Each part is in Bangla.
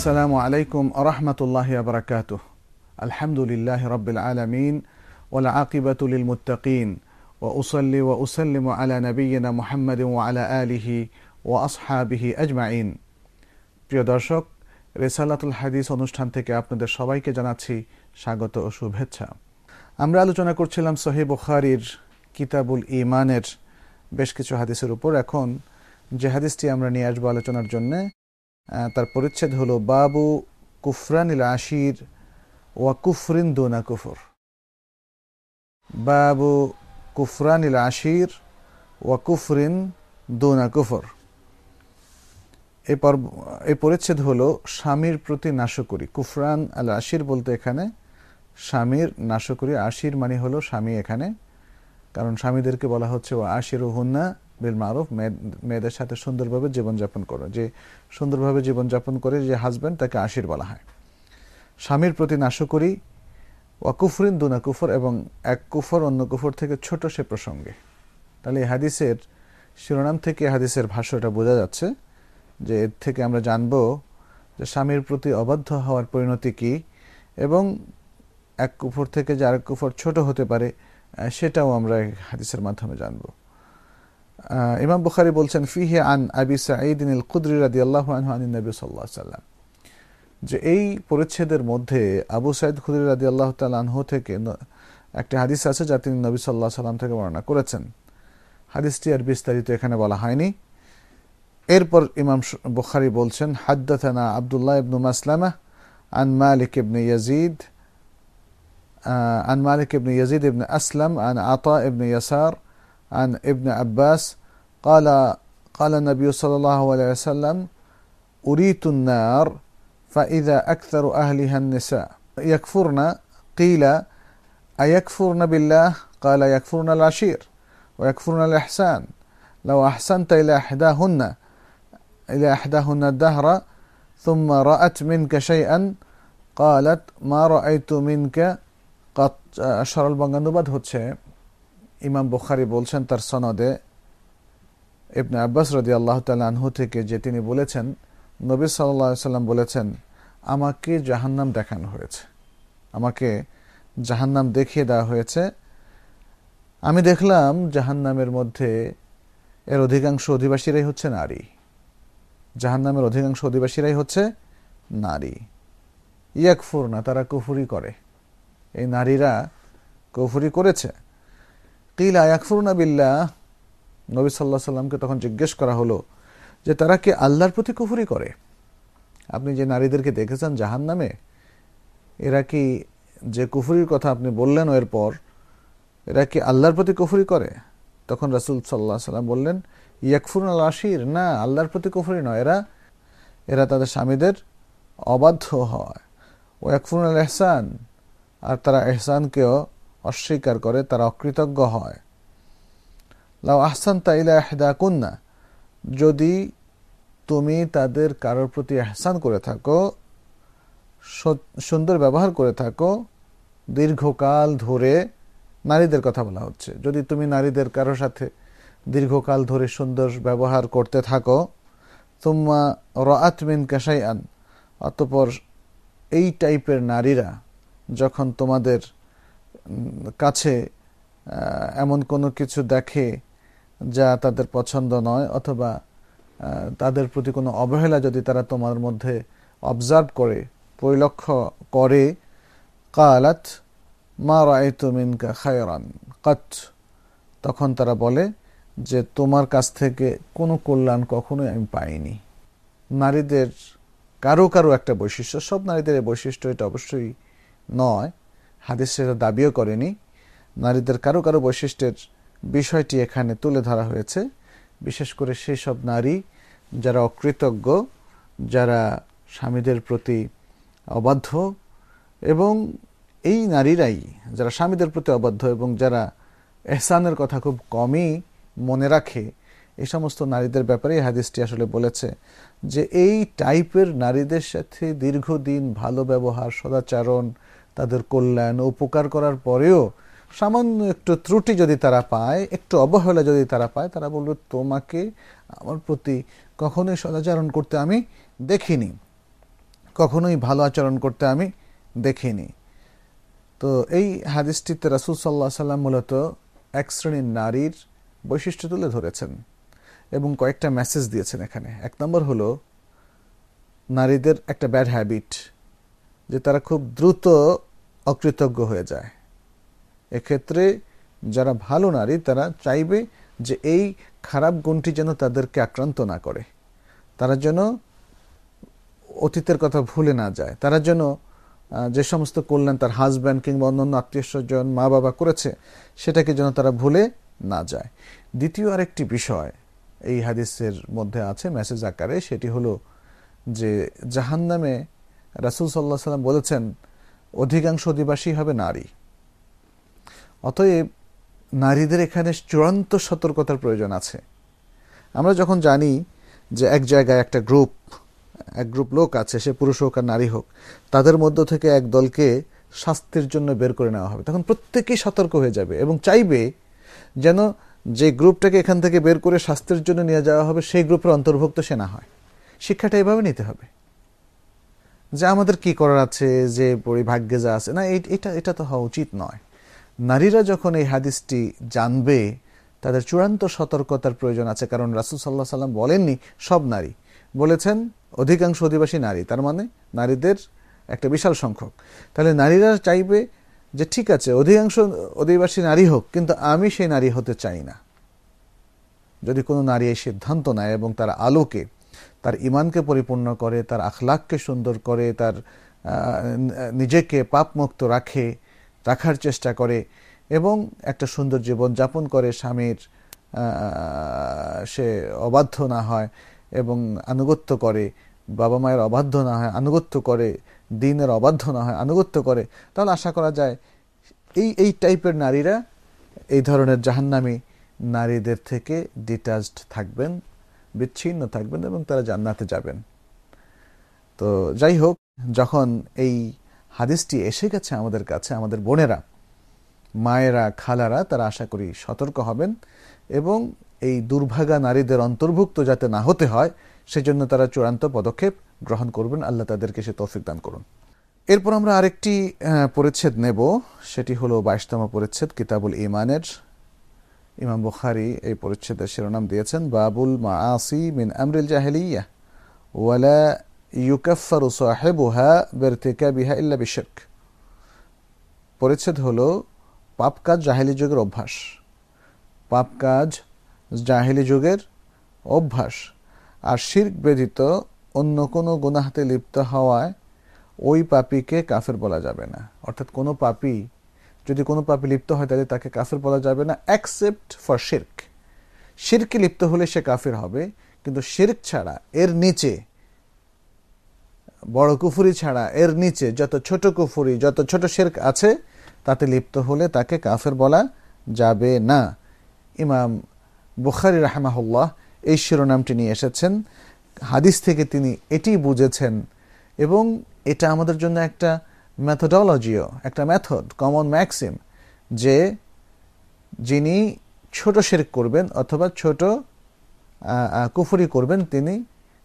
আসসালামু আলাইকুম আরহামতুল্লাহ আবরাকাত আলহামদুলিল্লাহ রবিল আলমিন ওলা আকিবাতুল মুতাকিন ও উসল্লি ও উসল্লিম আলা নবীনা মোহাম্মদ আলা আলিহি ও আসহাবিহি আজমাইন প্রিয় দর্শক, রেসালাতুল হাদিস অনুষ্ঠান থেকে আপনাদের সবাইকে জানাচ্ছি স্বাগত ও শুভেচ্ছা। আমরা আলোচনা করছিলাম সহি বুখারির কিতাবুল ইমানের বেশ কিছু হাদিসের উপর। এখন যে হাদিসটি আমরা নিয়ে আসব আলোচনার জন্যে তার পরিচ্ছেদ হলো বাবু কুফরানিল আশির ওয়া কুফরিন দোনা কুফর। বাবু কুফরানিল আশির ওয়া কুফরিন দোনা কুফর। এই পর্ব, এই পরিচ্ছেদ হলো স্বামীর প্রতি নাশকরি। কুফরান আল আশির বলতে এখানে স্বামীর নাশকরি, আশির মানে হলো স্বামী এখানে, কারণ স্বামীদেরকে বলা হচ্ছে ও আশির ও হুন্না বিল মারুফ মেয়েদের সাথে সুন্দরভাবে জীবনযাপন করো। যে সুন্দরভাবে জীবনযাপন করে যে হাজব্যান্ড তাকে আশির বলা হয়। স্বামীর প্রতি নাশকরি ওয়াকুফরিন দুনা কুফর এবং এক কুফর অন্য কুফর থেকে ছোট সে প্রসঙ্গে। তাহলে হাদিসের শিরোনাম থেকে হাদিসের ভাষ্যটা বোঝা যাচ্ছে যে এর থেকে আমরা জানব যে স্বামীর প্রতি অবাধ্য হওয়ার পরিণতি কি এবং এক কুফর থেকে যে আরেক কুফর ছোট হতে পারে সেটাও আমরা হাদিসের মাধ্যমে জানব। ইমাম বুখারি বলছেন ফিহে আন আবি সাঈদিন ইল কুদরি রাদি আল্লাহ আন নবী সাল্লাহ সাল্লাম যে এই পরিচ্ছেদের মধ্যে আবু সাইদ খুদরি রাদি আল্লাহ তালাহ থেকে একটি হাদিস আছে যা তিনি নবী সাল্লাহ সাল্লাম থেকে বর্ণনা করেছেন হাদিসটি আর বিস্তারিত এখানে বলা হয়নি এরপর ইমাম বুখারি বলছেন হাদ্দাথানা আবদুল্লাহ ইবনু মাসলামা আন মালিক ইবনে ইয়াজিদ عن مالك بن يزيد بن أسلم عن عطاء بن يسار عن ابن عباس قال قال النبي صلى الله عليه وسلم أريت النار فإذا أكثر أهلها النساء يكفرن قيل أيكفرن بالله قال يكفرن العشير ويكفرن الإحسان لو أحسنت إلى إحداهن إلى إحداهن الدهر ثم رأت منك شيئا قالت ما رأيت منك قط সরল বঙ্গানুবাদ হচ্ছে ইমাম বুখারি বলছেন তার সনদে ইবনে আব্বাস রদি আল্লাহ আনহু থেকে যে তিনি বলেছেন, নবী সাল্লাহ সাল্লাম বলেছেন, আমাকে জাহান্নাম দেখানো হয়েছে। আমাকে জাহান্নাম দেখিয়ে দেওয়া হয়েছে। আমি দেখলাম জাহান্নামের মধ্যে এর অধিকাংশ অধিবাসীরাই হচ্ছে নারী। জাহান্নামের অধিকাংশ অধিবাসীরাই হচ্ছে নারী। ইয়াকফুর না তারা কুফুরি করে। এই নারীরা কুফুরি করেছে। কিলা ইয়াকফুরনা বিল্লাহ নবী সাল্লাহ সাল্লামকে তখন জিজ্ঞেস করা হলো যে, তারা কি আল্লাহর প্রতি কুফুরি করে? আপনি যে নারীদেরকে দেখেছেন জাহান নামে এরা কি যে কুফুরির কথা আপনি বললেন এরপর এরা কি আল্লাহর প্রতি কুফুরি করে? তখন রাসুল সাল্লাহ সাল্লাম বললেন ইয়াকফুর আল আশির। না, আল্লাহর প্রতি কুফুরি নয়। এরা এরা তাদের স্বামীদের অবাধ্য হয়। ও একফুর আল এহসান আর তারা এহসানকেও অস্বীকার করে, তারা অকৃতজ্ঞ হয়। লাউ আহসান তাইলা এহদা কন্যা যদি তুমি তাদের কারোর প্রতি এহসান করে থাকো সুন্দর ব্যবহার করে থাকো, দীর্ঘকাল ধরে নারীদের কথা বলা হচ্ছে। যদি তুমি নারীদের কারোর সাথে দীর্ঘকাল ধরে সুন্দর ব্যবহার করতে থাকো তুম্মা রাত মিন কাসাই আন অতপর এই টাইপের নারীরা যখন তোমাদের কাছে এমন কোনো কিছু দেখে যা তাদের পছন্দ নয়, অথবা তাদের প্রতি কোনো অবহেলা যদি তারা তোমার মধ্যে অবজার্ভ করে, পরিলক্ষ্য করে, কালাত, মা রায়তু মিনকা খায়রান, কাত, তখন তারা বলে যে তোমার কাছ থেকে কোনো কল্যাণ কখনোই আমি পাইনি। নারীদের কারও কারও একটা বৈশিষ্ট্য, সব নারীদের এই বৈশিষ্ট্য এটা অবশ্যই নয়। হাদিস দাবিও করেনি। নারীদের কারও কারও বৈশিষ্ট্যের বিষয়টি এখানে তুলে ধরা হয়েছে। বিশেষ করে সেই সব নারী যারা অকৃতজ্ঞ, যারা স্বামীদের প্রতি অবাধ্য এবং এই নারীরাই যারা স্বামীদের প্রতি অবাধ্য এবং যারা এহসানের কথা খুব কমই মনে রাখে, এই সমস্ত নারীদের ব্যাপারে হাদিসটি আসলে বলেছে যে এই টাইপের নারীদের সাথে দীর্ঘদিন ভালো ব্যবহার, সদাচারণ, তাদের কল্যাণ, উপকার করার পরেও সামান্য একটু ত্রুটি যদি তারা পায়, একটু অবহেলা যদি তারা পায়, তারা বলবে, তোমাকে আমার প্রতি কখনোই সদাচরণ করতে আমি দেখিনি। কখনোই ভালো আচরণ করতে আমি দেখিনি। তো এই হাদিসটিতে রাসুল সাল্লাহ সাল্লাম মূলত এক শ্রেণির নারীর বৈশিষ্ট্য তুলে ধরেছেন এবং কয়েকটা মেসেজ দিয়েছেন এখানে। এক নম্বর হলো, নারীদের একটা ব্যাড হ্যাবিট যে তারা খুব দ্রুত অকৃতজ্ঞ হয়ে যায়। এক্ষেত্রে যারা ভালো নারী, তারা চাইবে যে এই খারাপ গুণটি যেন তাদেরকে আক্রান্ত না করে। তারা যেন অতীতের কথা ভুলে না যায়। তারা যেন যে সমস্ত কল্যাণ তার হাজব্যান্ড কিংবা অন্যান্য আত্মীয় স্বজন, মা বাবা করেছে, সেটাকে যেন তারা ভুলে না যায়। দ্বিতীয় আরেকটি বিষয় এই হাদিসের মধ্যে আছে মেসেজ আকারে, সেটি হলো যে জাহান নামে রাসুল সাল্লাহ সাল্লাম বলেছেন, অধিকাংশ অধিবাসী হবে নারী। অতএব নারীদের এখানে চূড়ান্ত সতর্কতার প্রয়োজন আছে। আমরা যখন জানি যে এক জায়গায় একটা গ্রুপ, এক গ্রুপ লোক আছে, সে পুরুষ হোক আর নারী হোক, তাদের মধ্য থেকে এক দলকে শাস্তির জন্য বের করে নেওয়া হবে। তখন প্রত্যেকেই সতর্ক হয়ে যাবে এবং চাইবে যেন যে গ্রুপটাকে এখান থেকে বের করে শাস্তির জন্য নিয়ে যাওয়া হবে, সেই গ্রুপের অন্তর্ভুক্ত সে না হয়। শিক্ষাটা এভাবে নিতে হবে। যে আমাদের কি করার আছে, যে পরিভাগ্যে যা আছে, না এটা এটা তো হওয়া উচিত নয়। নারীরা যখন এই হাদিসটি জানবে, তাদের চূড়ান্ত সতর্কতার প্রয়োজন আছে, কারণ রাসুল সাল্লাহ সাল্লাম বলেননি, সব নারী। বলেছেন, অধিকাংশ অধিবাসী নারী, তার মানে নারীদের একটা বিশাল সংখ্যক। তাহলে নারীরা চাইবে যে ঠিক আছে, অধিকাংশ অধিবাসী নারী হোক, কিন্তু আমি সেই নারী হতে চাই না। যদি কোনো নারী এই সিদ্ধান্ত নেয় এবং তার আলোকে, তার ইমানকে পরিপূর্ণ করে, তার আখলাককে সুন্দর করে, তার নিজেকে পাপমুক্ত রাখে রাখার চেষ্টা করে এবং একটা সুন্দর জীবন যাপন করে স্বামীর সে অবাধ্য না হয় এবং আনুগত্য করে, বাবা মায়ের অবাধ্য না হয়, আনুগত্য করে, দিনের অবাধ্য না হয়, আনুগত্য করে। তাহলে আশা করা যায় এই এই টাইপের নারীরা এই ধরনের জাহান্নামী নারীদের থেকে ডিটাচড থাকবেন, বিচ্ছিন্ন থাকবেন এবং তারা জান্নাতে যাবেন। তো যাই হোক, যখন এই হাদিসটি এসে গেছে আমাদের কাছে, আমাদের বোনেরা। মায়েরা, খালারা, তারা আশা করি সতর্ক হবেন এবং এই দুর্ভাগা নারীদের অন্তর্ভুক্ত যাতে না হতে হয়, সেজন্য তারা চূড়ান্ত পদক্ষেপ গ্রহণ করবেন। আল্লাহ তাদেরকে সে তৌফিক দান করুন। এরপর আমরা আরেকটি পরিচ্ছেদ নেব। সেটি হলো বাইশতম পরিচ্ছেদ, কিতাবুল ইমানের ইমাম বুখারি এই পরিচ্ছেদের শিরোনাম দিয়েছেন, বাবুল মা আসি মিন আমরিল জাহেলিয়া, ওয়ালা ইউকাফারু সাহেবুহা বিহা ইল্লা বিশেক পরিচ্ছেদ হলো পাপ কাজ জাহেলি যুগের অভ্যাস। পাপ কাজ জাহেলি যুগের অভ্যাস। আর শির্ক ব্যতীত অন্য কোনো গুনাহাতে লিপ্ত হওয়ায় ওই পাপিকে কাফের বলা যাবে না। অর্থাৎ কোনো পাপি যদি কোনো পাপি লিপ্ত হয় তাহলে তাকে কাফের বলা যাবে না অ্যাকসেপ্ট ফর শির্ক শিরকে লিপ্ত হলে সে কাফের হবে, কিন্তু শির্ক ছাড়া এর নিচে বড় কুফুরি ছাড়া এর নিচে যত ছোট কুফুরি, যত ছোট শেরক আছে, তাতে লিপ্ত হলে তাকে কাফের বলা যাবে না। ইমাম বুখারি রাহমাহুল্লাহ এই শিরোনামটি নিয়ে এসেছেন। হাদিস থেকে তিনি এটি বুঝেছেন এবং এটা আমাদের জন্য একটা ম্যাথোডলজিও একটা মেথড কমন ম্যাক্সিম যে যিনি ছোট শেরক করবেন অথবা ছোট কুফুরি করবেন তিনি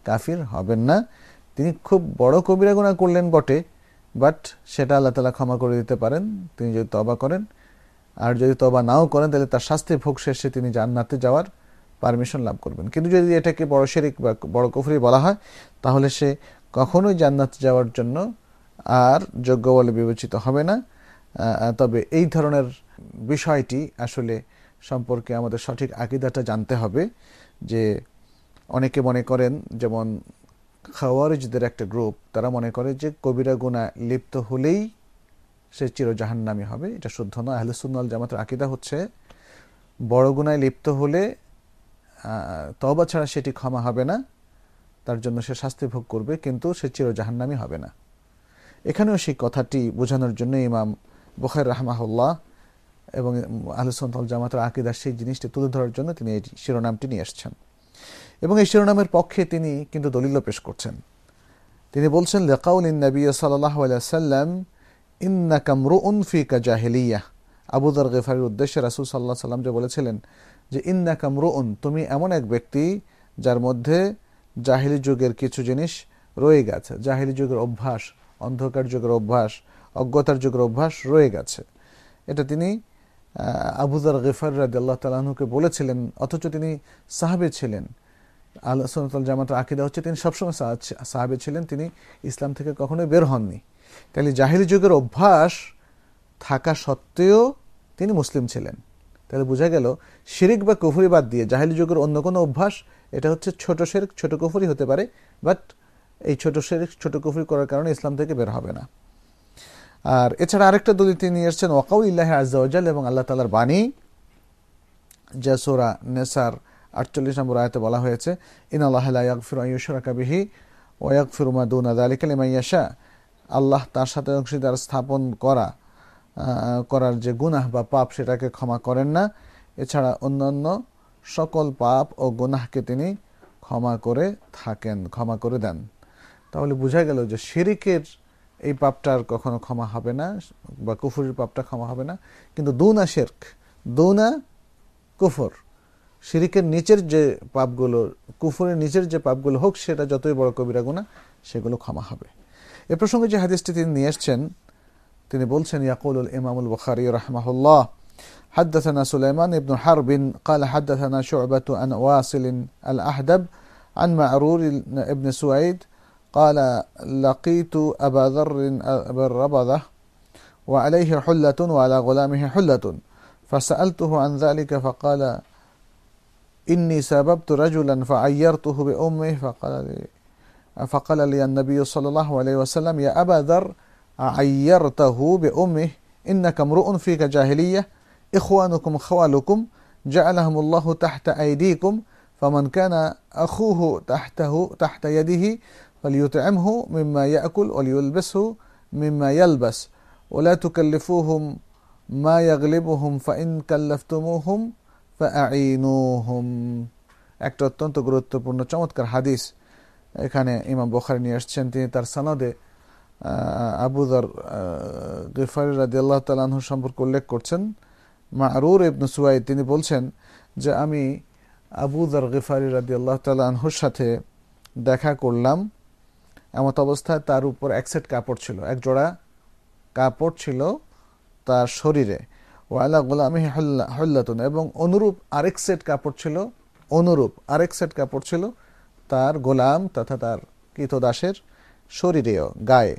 কাফির হবেন না। তিনি খুব বড় কবিরা গুণা করলেন বটে বাট সেটা আল্লাহ তালা ক্ষমা করে দিতে পারেন। তিনি যদি তবা করেন, আর যদি তবা নাও করেন, তাহলে তার শাস্তি ভোগ শেষে তিনি জান্নাতে যাওয়ার পারমিশন লাভ করবেন। কিন্তু যদি এটাকে বড় শেরিক বা বড় কুফরি বলা হয়, তাহলে সে কখনোই জান্নাতে যাওয়ার জন্য আর যোগ্য বলে বিবেচিত হবে না। তবে এই ধরনের বিষয়টি আসলে সম্পর্কে আমাদের সঠিক আকিদাটা জানতে হবে যে অনেকে মনে করেন, যেমন খাওয়ারিজদের একটা গ্রুপ তারা মনে করে যে কবিরা গুণা লিপ্ত হলেই সে চিরজাহান্নামি হবে, এটা শুদ্ধ নয় আহলে সুন্নাল জামাতের আকিদা হচ্ছে, বড় গুণায় লিপ্ত হলে তবা ছাড়া সেটি ক্ষমা হবে না, তার জন্য সে শাস্তি ভোগ করবে, কিন্তু সে চিরজাহান্নামি হবে না। এখানেও সেই কথাটি বোঝানোর জন্য ইমাম বখার রাহমাহুল্লাহ এবং আহলুসন্তাল জামাতের আকিদার সেই জিনিসটি তুলে ধরার জন্য তিনি এই শিরোনামটি নিয়ে এসছেন। এবং এই শিরোনামের পক্ষে তিনি কিন্তু দলিল পেশ করছেন। তিনি বলছেন লেকাউল নবী সাল্লাহ সাল্লাম ইন্না কামরু উনফিকা আবুদর গেফারির উদ্দেশ্যে রাসুল সাল্লাহ সাল্লাম যে বলেছিলেন যে ইন্না কামরু উন তুমি এমন এক ব্যক্তি যার মধ্যে জাহিলি যুগের কিছু জিনিস রয়ে গেছে। জাহিরি যুগের অভ্যাস, অন্ধকার যুগের অভ্যাস, অজ্ঞতার যুগের অভ্যাস রয়ে গেছে। এটা তিনি আবুজার গেফার রাজি আল্লাহ তালাহুকে বলেছিলেন, অথচ তিনি সাহাবে ছিলেন। আল্লাহ সনতাল জামাতের আকিদা হচ্ছে তিনি সবসময় সাহাবে ছিলেন, তিনি ইসলাম থেকে কখনোই বের হননি। তাহলে জাহিরি যুগের অভ্যাস থাকা সত্ত্বেও তিনি মুসলিম ছিলেন। তাহলে বোঝা গেল, শিরিক বা কুফুরি বাদ দিয়ে জাহিলি যুগের অন্য কোনো অভ্যাস, এটা হচ্ছে ছোট শেরিক, ছোট কুফুরি হতে পারে, বাট এই ছোট শেরিক, ছোট কুফুরি করার কারণে ইসলাম থেকে বের হবে না। আর এছাড়া আরেকটা দলিল তিনি এসছেন ওয়াকাউ ইল্লাহ আজাল এবং আল্লাহ তালার বাণী, যা সোরা নেসার আটচল্লিশ নম্বর আয়তে বলা হয়েছে ইন আল্লাহ ইয়াকফির আয়ুসরাকাবিহি ওয়াকফির উমাদুন আদালিকাল ইমাইয়াশা আল্লাহ তার সাথে অংশীদার স্থাপন করা করার যে গুনাহ বা পাপ সেটাকে ক্ষমা করেন না। এছাড়া অন্যান্য সকল পাপ ও গুনাহকে তিনি ক্ষমা করে থাকেন, ক্ষমা করে দেন। তাহলে বোঝা গেল যে শিরিকের এই পাপটার কখনো ক্ষমা হবে না বা কুফুরের পাপটা ক্ষমা হবে না কিন্তু দুনা শেরক দুনা কুফর শিরিকের নিচের যে পাপগুলো কুফরের নিচের যে পাপগুলো হোক সেটা যতই বড় কবিরা গুণা সেগুলো ক্ষমা হবে এ প্রসঙ্গে যে হাদিসটি তিনি নিয়ে এসছেন তিনি বলছেন ইয়াকুল ইমামুল বুখারি রহমাহুল্লাহ حدثنا سليمان بن حرب قال حدثنا شعبة عن واصل الأحدب عن معرور بن سويد قال لقيت أبا ذر بالربضة وعليه حلة وعلى غلامه حلة. فسألته عن ذلك فقال إني سببت رجلا فعيرته بأمه. فقال لي فقال لي النبي صلى الله عليه وسلم يا أبا ذر عيرته بأمه؟ إنك امرؤ فيك جاهلية؟ إخوانكم خوالكم جعلهم الله تحت أيديكم فمن كان أخوه تحته تحت يده فليطعمه مما يأكل وليلبسه مما يلبس ولا تكلفوهم ما يغلبهم فإن كلفتموهم فأعينوهم একটা অত্যন্ত গুরুত্বপূর্ণ চমৎকার হাদিস এখানে ইমাম বখারি নিয়ে আসছেন তিনি তার সনদে আবুদার গিফারি রাজি আল্লাহ তালাহুর সম্পর্কে উল্লেখ করছেন মারুর ইবনু সুয়াই তিনি বলছেন যে আমি আবুদার গিফারি রাজি আল্লাহ তালাহুর সাথে দেখা করলাম এমত অবস্থায় তার উপর এক সেট কাপড় ছিল, এক জোড়া কাপড় ছিল তার শরীরে। ওয়ালা গোলামি হল্লাতুন, এবং অনুরূপ আরেক সেট কাপড় ছিল, অনুরূপ আরেক সেট কাপড় ছিল তার গোলাম তথা তার কৃতদাসের শরীরেও, গায়ে।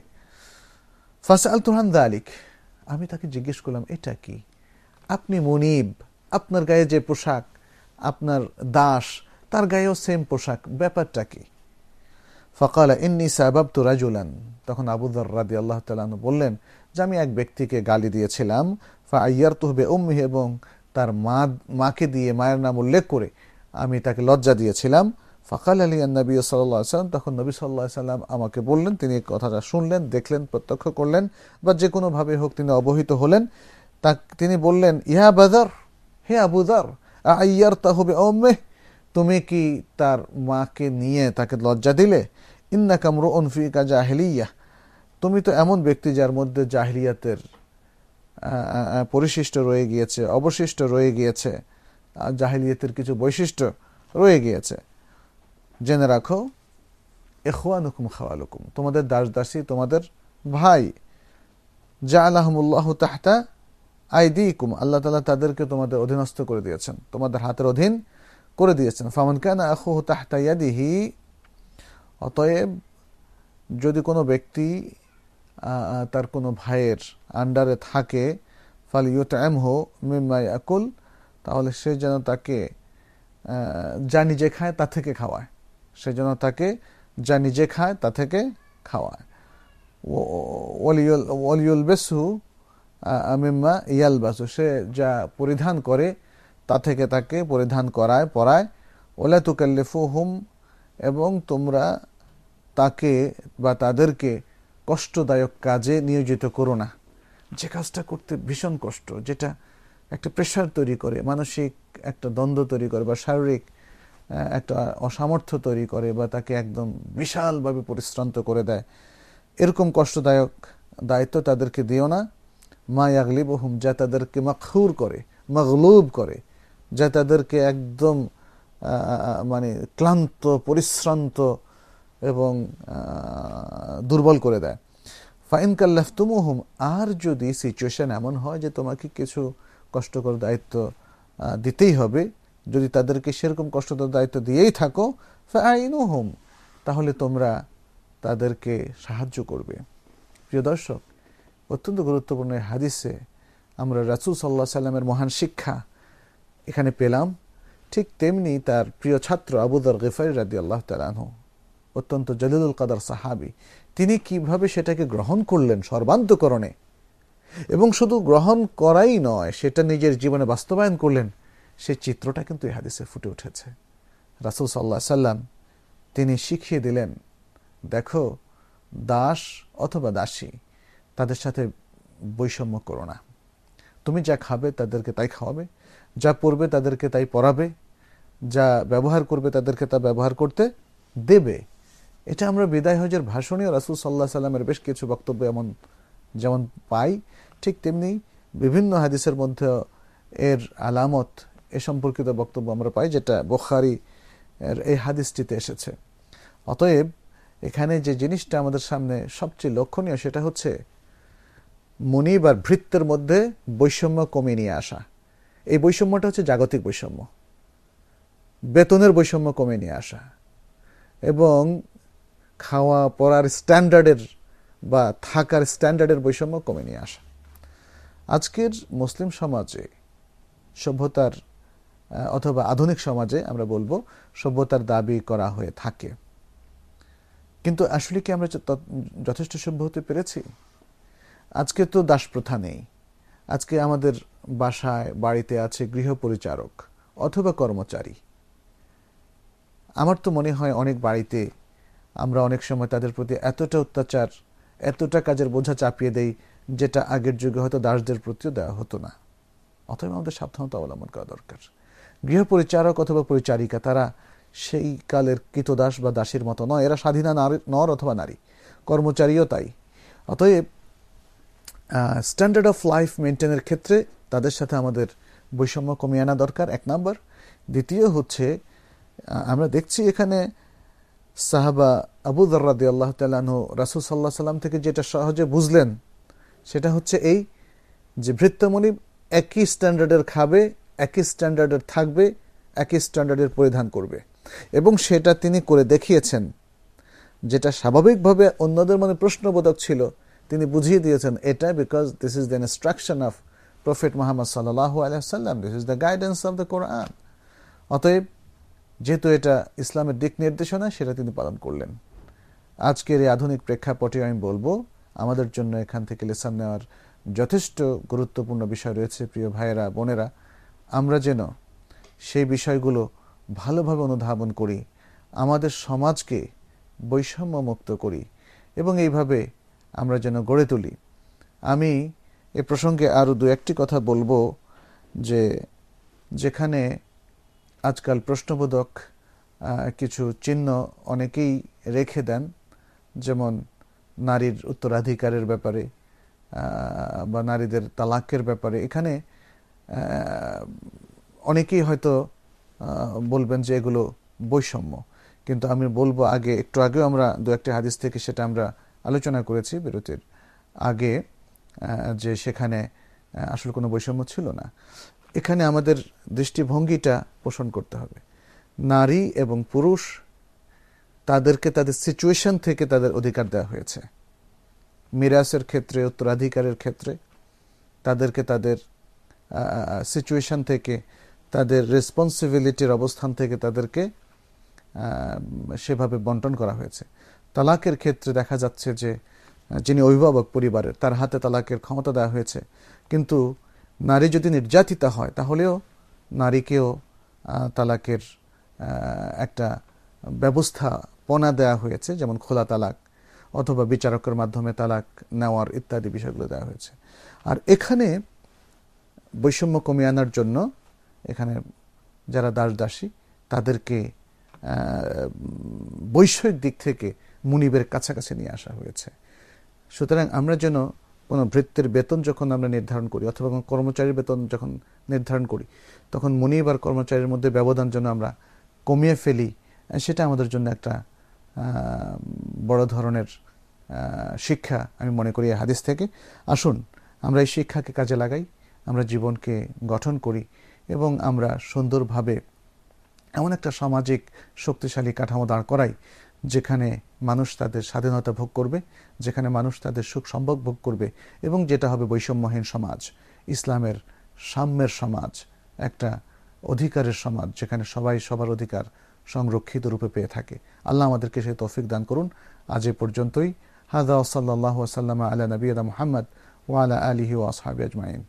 ফাসাল তুহান দালিক, আমি তাকে জিজ্ঞেস করলাম, এটা কি? আপনি মনিব, আপনার গায়ে যে পোশাক, আপনার দাস, তার গায়েও সেম পোশাক, ব্যাপারটা কি? ফকাল ইন্নি সাবাব তো রাজুলান। তখন আবুদর রাদি আল্লাহ তালু বললেন, যে আমি এক ব্যক্তিকে গালি দিয়েছিলাম ফা আয়ার তুহবে উম্মি এবং তার মা, মাকে দিয়ে মায়ের নাম উল্লেখ করে আমি তাকে লজ্জা দিয়েছিলাম। ফাকাল আলী নবী সাল্লাম, তখন নবী সাল্লাহ সাল্লাম আমাকে বললেন, তিনি কথাটা শুনলেন, দেখলেন, প্রত্যক্ষ করলেন বা যে কোনোভাবে হোক তিনি অবহিত হলেন। তা তিনি বললেন, ইহা বাদার, হে আবুদার আইয়ার তাহবে ওমে তুমি কি তার মাকে নিয়ে তাকে লজ্জা দিলে? ইন্না কামরু অনফিকা জাহিলিয়া। তুমি তো এমন ব্যক্তি যার মধ্যে জাহিলিয়াতের পরিশিষ্ট রয়ে গিয়েছে, অবশিষ্ট রয়ে গিয়েছে জাহিলিয়াতের কিছু বৈশিষ্ট্য রয়ে গিয়েছে। জেনে রাখো এখওয়ানুকুম খাওয়ালুকুম। তোমাদের দাস দাসী তোমাদের ভাই। যা আল্লাহমুল্লাহ তাহতা আইদিকুম। আল্লাহ তালা তাদেরকে তোমাদের অধীনস্থ করে দিয়েছেন। তোমাদের হাতের অধীন করে দিয়েছেন। ফামান কান আহু তাহতা ইয়াদিহি, অতএব যদি কোনো ব্যক্তি তার কোনো ভাইয়ের আন্ডারে থাকে ফাল ইউটাইম হো মিমাই আকুল তাহলে সে যেন তাকে যা নিজে খায় তা থেকে খাওয়ায়। সে যেন তাকে যা নিজে খায় তা থেকে খাওয়ায়। ওলিউল বেসু মিম্মা ইয়াল বাসু সে যা পরিধান করে তা থেকে তাকে পরিধান করায় পরায় ওলা তুকাল্লিফু হুম এবং তোমরা তাকে বা তাদেরকে কষ্টদায়ক কাজে নিয়োজিত করো না। যে কাজটা করতে ভীষণ কষ্ট, যেটা একটা প্রেশার তৈরি করে, মানসিক একটা দ্বন্দ্ব তৈরি করে, বা শারীরিক একটা অসামর্থ্য তৈরি করে, বা তাকে একদম বিশালভাবে পরিশ্রান্ত করে দেয়। এরকম কষ্টদায়ক দায়িত্ব তাদেরকে দিও না। মা ইয়াগলিব হুম যা তাদেরকে মাখুর করে, মগলুব করে। যা তাদেরকে একদম মানে ক্লান্ত, পরিশ্রান্ত এবং দুর্বল করে দেয়। ফাইন কাল্লাফতুমুহুম, আর যদি সিচুয়েশন এমন হয় যে তোমাকে কিছু কষ্টকর দায়িত্ব দিতেই হবে, যদি তাদেরকে সেরকম কষ্টকর দায়িত্ব দিয়েই থাকো, ফাইনুহুম, তাহলে তোমরা তাদেরকে সাহায্য করবে। প্রিয় দর্শক, অত্যন্ত গুরুত্বপূর্ণ হাদিসে আমরা রাসুল সাল্লাহ সাল্লামের মহান শিক্ষা এখানে পেলাম, ঠিক তেমনি তার প্রিয় ছাত্র আবুদর গেফারি রাদি আল্লাহ তালাহ অত্যন্ত জলিলুল কাদার সাহাবি। তিনি কীভাবে সেটাকে গ্রহণ করলেন সর্বান্তকরণে? এবং শুধু গ্রহণ করাই নয়, সেটা নিজের জীবনে বাস্তবায়ন করলেন, সে চিত্রটা কিন্তু এই হাদিসে ফুটে উঠেছে। রাসুল সাল্লাহ সাল্লাম তিনি শিখিয়ে দিলেন, দেখো, দাস অথবা দাসী, তাদের সাথে বৈষম্য করো না। তুমি যা খাবে তাদেরকে তাই খাওয়াবে যা পড়বে তাদেরকে তাই পড়াবে, যা ব্যবহার করবে তাদেরকে তা ব্যবহার করতে দেবে। এটা আমরা বিদায় হজের ভাষণীয় রাসুল সাল্লাহ সাল্লামের বেশ কিছু বক্তব্য এমন, যেমন পাই। ঠিক তেমনি বিভিন্ন হাদিসের মধ্যে এর আলামত এ সম্পর্কিত বক্তব্য আমরা পাই, যেটা বোখারি এই হাদিসটিতে এসেছে। অতএব এখানে যে জিনিসটা আমাদের সামনে সবচেয়ে লক্ষণীয় সেটা হচ্ছে, মনিব আর ভৃত্যের মধ্যে বৈষম্য কমিয়ে নিয়ে আসা। এই বৈষম্যটা হচ্ছে জাগতিক বৈষম্য। বেতনের বৈষম্য কমে নিয়ে আসা এবং খাওয়া, পড়ার স্ট্যান্ডার্ডের বা থাকার স্ট্যান্ডার্ডের বৈষম্য কমে নিয়ে আসা। আজকের মুসলিম সমাজে সভ্যতার অথবা আধুনিক সমাজে আমরা বলব সভ্যতার দাবি করা হয়ে থাকে। কিন্তু আসলে কি আমরা যথেষ্ট সভ্য হতে পেরেছি? আজকে তো দাস প্রথা নেই। আজকে আমাদের বাসায়, বাড়িতে আছে গৃহপরিচারক অথবা কর্মচারী। আমার তো মনে হয় অনেক বাড়িতে আমরা অনেক সময় তাদের প্রতি এতটা অত্যাচার, এতটা কাজের বোঝা চাপিয়ে দেই, যেটা আগের যুগে হয়তো দাসদের প্রতিও দেওয়া হতো না। অতএব আমাদের সাবধানতা অবলম্বন করা দরকার। গৃহপরিচারক অথবা পরিচারিকা, তারা সেই কালের কৃতদাস বা দাসীর মতো নয়। এরা স্বাধীনা নারী নর অথবা নারী। কর্মচারীও তাই। অতএব স্ট্যান্ডার্ড অফ লাইফ মেনটেনের ক্ষেত্রে তাদের সাথে আমাদের বৈষম্য কমিয়ে আনা দরকার, এক নম্বর। দ্বিতীয় হচ্ছে আমরা দেখছি এখানে সাহাবা আবু দর্রাদি আল্লাহ তালু রাসুল সাল্লাহ সাল্লাম থেকে যেটা সহজে বুঝলেন, সেটা হচ্ছে এই যে ভৃত্যমণি একই স্ট্যান্ডার্ডের খাবে, একই স্ট্যান্ডার্ডের থাকবে, একই স্ট্যান্ডার্ডের পরিধান করবে। এবং সেটা তিনি করে দেখিয়েছেন, যেটা স্বাভাবিকভাবে অন্যদের মনে প্রশ্নবোধক ছিল তিনি বুঝিয়ে দিয়েছেন এটা because this is the instruction of Prophet Muhammad সাল্লাহ আলহাম this is the guidance of the Quran অতএব, যেহেতু এটা ইসলামের দিক নির্দেশনা, সেটা তিনি পালন করলেন। আজকের এই আধুনিক প্রেক্ষাপটে আমি বলব, আমাদের জন্য এখান থেকে লেসান নেওয়ার যথেষ্ট গুরুত্বপূর্ণ বিষয় রয়েছে, প্রিয় ভাইয়েরা, বোনেরা। আমরা যেন সেই বিষয়গুলো ভালোভাবে অনুধাবন করি, আমাদের সমাজকে বৈষম্য মুক্ত করি এবং এইভাবে আমরা যেন গড়ে তুলি। আমি এ প্রসঙ্গে আরও দু একটি কথা বলব যে যেখানে আজকাল প্রশ্নবোধক কিছু চিহ্ন অনেকেই রেখে দেন, যেমন নারীর উত্তরাধিকারের ব্যাপারে বা নারীদের তালাকের ব্যাপারে। এখানে অনেকেই হয়তো বলবেন যে এগুলো বৈষম্য। কিন্তু আমি বলব আগে, একটু আগেও আমরা দু একটি হাদিস থেকে সেটা আমরা আলোচনা করেছি বিরতির আগে যে সেখানে আসলে কোনো বৈষম্য ছিল না। এখানে আমাদের দৃষ্টিভঙ্গিটা পোষণ করতে হবে। নারী এবং পুরুষ তাদেরকে তাদের সিচুয়েশন থেকে তাদের অধিকার দেওয়া হয়েছে। মিরাসের ক্ষেত্রে, উত্তরাধিকারের ক্ষেত্রে তাদেরকে তাদের সিচুয়েশন থেকে, তাদের রেসপন্সিবিলিটির অবস্থান থেকে তাদেরকে সেভাবে বন্টন করা হয়েছে। তালাকের ক্ষেত্রে দেখা যাচ্ছে যে যিনি অভিভাবক পরিবারের, তার হাতে তালাকের ক্ষমতা দেওয়া হয়েছে। কিন্তু নারী যদি নির্যাতিতা হয়, তাহলেও নারীকেও তালাকের একটা ব্যবস্থা পনা দেওয়া হয়েছে, যেমন খোলা তালাক অথবা বিচারকের মাধ্যমে তালাক নেওয়ার ইত্যাদি বিষয়গুলো দেওয়া হয়েছে। আর এখানে বৈষম্য কমিয়ে আনার জন্য এখানে যারা দাস দাসী তাদেরকে বৈষয়িক দিক থেকে মুনিবের কাছাকাছি নিয়ে আসা হয়েছে। সুতরাং আমরা যেন কোনো বৃত্তের বেতন যখন আমরা নির্ধারণ করি অথবা কোনো কর্মচারীর বেতন যখন নির্ধারণ করি, তখন মুনিব আর কর্মচারীর মধ্যে ব্যবধান যেন আমরা কমিয়ে ফেলি, সেটা আমাদের জন্য একটা বড় ধরনের শিক্ষা আমি মনে করি হাদিস থেকে। আসুন, আমরা এই শিক্ষাকে কাজে লাগাই, আমরা জীবনকে গঠন করি এবং আমরা সুন্দরভাবে এমন একটা সামাজিক শক্তিশালী কাঠামো দাঁড় করাই যেখানে মানুষ তাদের স্বাধীনতা ভোগ করবে, যেখানে মানুষ তাদের সুখ সম্ভব ভোগ করবে এবং যেটা হবে বৈষম্যহীন সমাজ, ইসলামের সাম্যের সমাজ, একটা অধিকারের সমাজ যেখানে সবাই সবার অধিকার সংরক্ষিত রূপে পেয়ে থাকে। আল্লাহ আমাদেরকে সেই তৌফিক দান করুন। আজ এ পর্যন্তই। হাদা সাল্লাহ সাল্লাম আলা নবীদা মোহাম্মদ ওয়ালা আলিহি ওয়াসহাবি আজমাইন।